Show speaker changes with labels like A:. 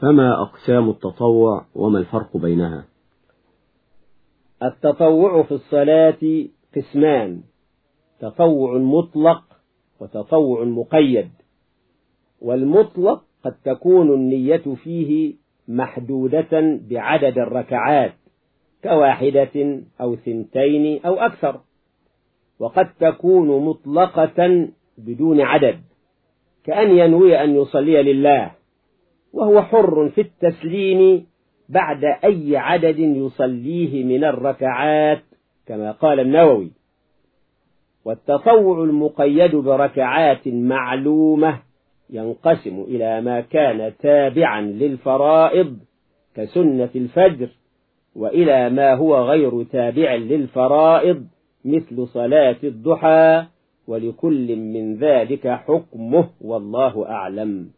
A: فما أقسام التطوع وما الفرق بينها؟
B: التطوع في الصلاة قسمان تطوع مطلق وتطوع مقيد والمطلق قد تكون النية فيه محدودة بعدد الركعات كواحدة أو ثنتين أو أكثر وقد تكون مطلقة بدون عدد كأن ينوي أن يصلي لله. وهو حر في التسليم بعد أي عدد يصليه من الركعات كما قال النووي. والتطوع المقيد بركعات معلومة ينقسم إلى ما كان تابعا للفرائض كسنة الفجر وإلى ما هو غير تابع للفرائض مثل صلاة الضحى ولكل من ذلك حكمه والله أعلم.